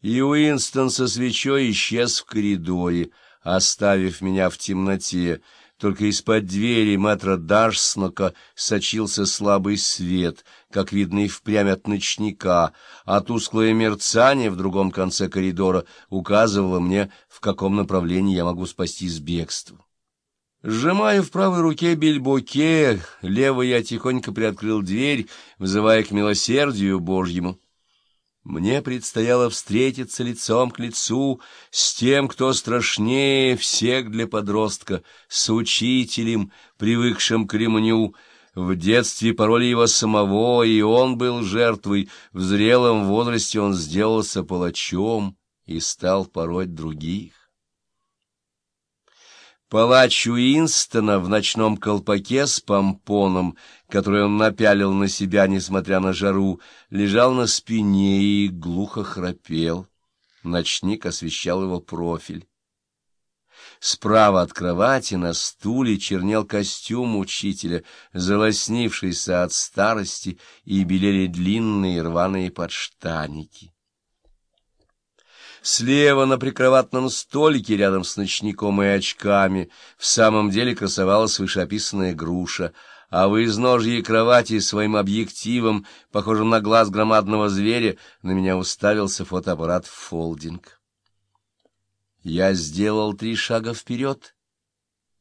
И Уинстон со свечой исчез в коридоре, оставив меня в темноте. Только из-под двери мэтра Дашснока сочился слабый свет, как видно и впрямь от ночника, а тусклое мерцание в другом конце коридора указывало мне, в каком направлении я могу спастись бегством. Сжимая в правой руке бельбоке, левой я тихонько приоткрыл дверь, вызывая к милосердию Божьему. Мне предстояло встретиться лицом к лицу с тем, кто страшнее всех для подростка, с учителем, привыкшим к ремню. В детстве пороли его самого, и он был жертвой. В зрелом возрасте он сделался палачом и стал пороть других. Палач Уинстона в ночном колпаке с помпоном, который он напялил на себя, несмотря на жару, лежал на спине и глухо храпел. Ночник освещал его профиль. Справа от кровати на стуле чернел костюм учителя, залоснившийся от старости, и белели длинные рваные подштанники. Слева на прикроватном столике рядом с ночником и очками в самом деле красовалась вышеописанная груша, а в изножье кровати своим объективом, похожим на глаз громадного зверя, на меня уставился фотоаппарат «Фолдинг». Я сделал три шага вперед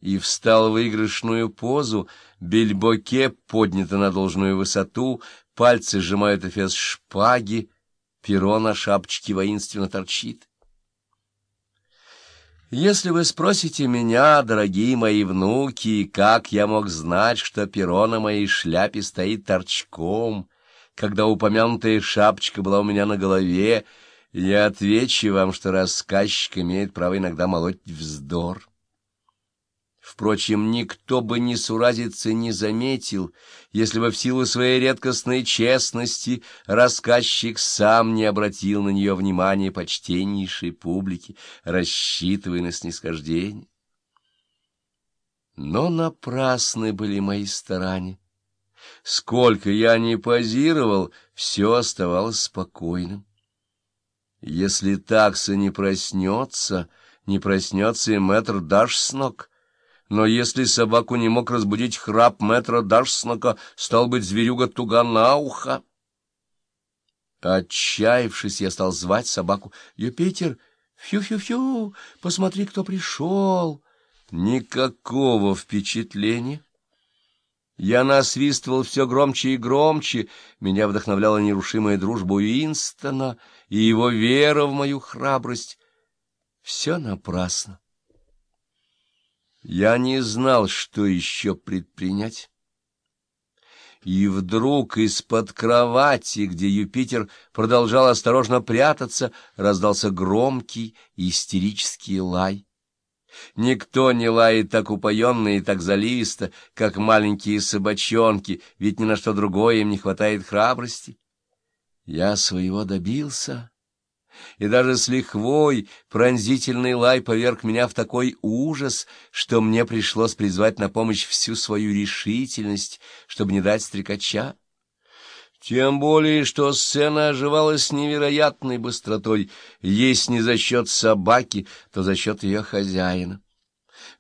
и встал в выигрышную позу, бельбоке поднято на должную высоту, пальцы сжимают эфес шпаги, перо на шапочке воинственно торчит. Если вы спросите меня, дорогие мои внуки, как я мог знать, что перо на моей шляпе стоит торчком, когда упомянутая шапочка была у меня на голове, я отвечу вам, что рассказчик имеет право иногда молоть вздор. Впрочем, никто бы ни суразиться не заметил, если бы в силу своей редкостной честности рассказчик сам не обратил на нее внимания почтеннейшей публики, рассчитывая на снисхождение. Но напрасны были мои старания. Сколько я не позировал, все оставалось спокойным. Если такса не проснется, не проснется и мэтр Дашснок — но если собаку не мог разбудить храп мэтра Дашснока, стал быть, зверюга туга на ухо. Отчаявшись, я стал звать собаку. «Юпитер, фью-фью-фью, посмотри, кто пришел!» Никакого впечатления. Я насвистывал все громче и громче, меня вдохновляла нерушимая дружба Уинстона и его вера в мою храбрость. Все напрасно. Я не знал, что еще предпринять. И вдруг из-под кровати, где Юпитер продолжал осторожно прятаться, раздался громкий истерический лай. Никто не лает так упоенно и так заливисто, как маленькие собачонки, ведь ни на что другое им не хватает храбрости. Я своего добился и даже с лихвой пронзительный лай поверг меня в такой ужас, что мне пришлось призвать на помощь всю свою решительность, чтобы не дать стрекача. Тем более, что сцена оживала с невероятной быстротой, есть не за счет собаки, то за счет ее хозяина.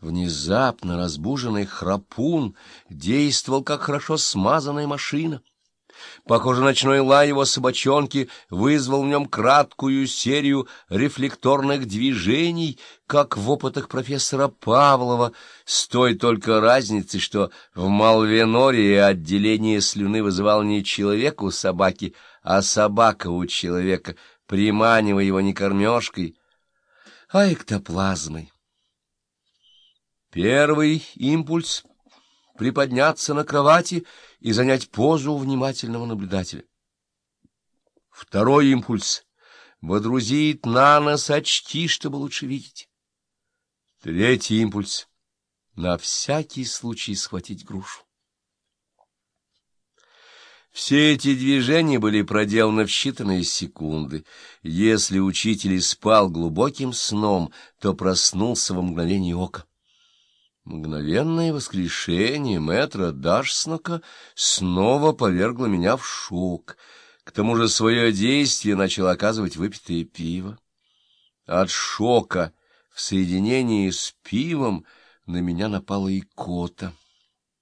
Внезапно разбуженный храпун действовал, как хорошо смазанная машина. Похоже, ночной лай его собачонки вызвал в нем краткую серию рефлекторных движений, как в опытах профессора Павлова, с той только разницей, что в Малвеноре отделение слюны вызывало не человек у собаки, а собака у человека, приманивая его не кормежкой, а эктоплазмой. Первый импульс — приподняться на кровати — и занять позу внимательного наблюдателя. Второй импульс — водрузить на нос очки, чтобы лучше видеть. Третий импульс — на всякий случай схватить грушу. Все эти движения были проделаны в считанные секунды. Если учитель спал глубоким сном, то проснулся во мгновение ока. Мгновенное воскрешение мэтра Дашснока снова повергло меня в шок. К тому же свое действие начало оказывать выпитое пиво. От шока в соединении с пивом на меня напала икота.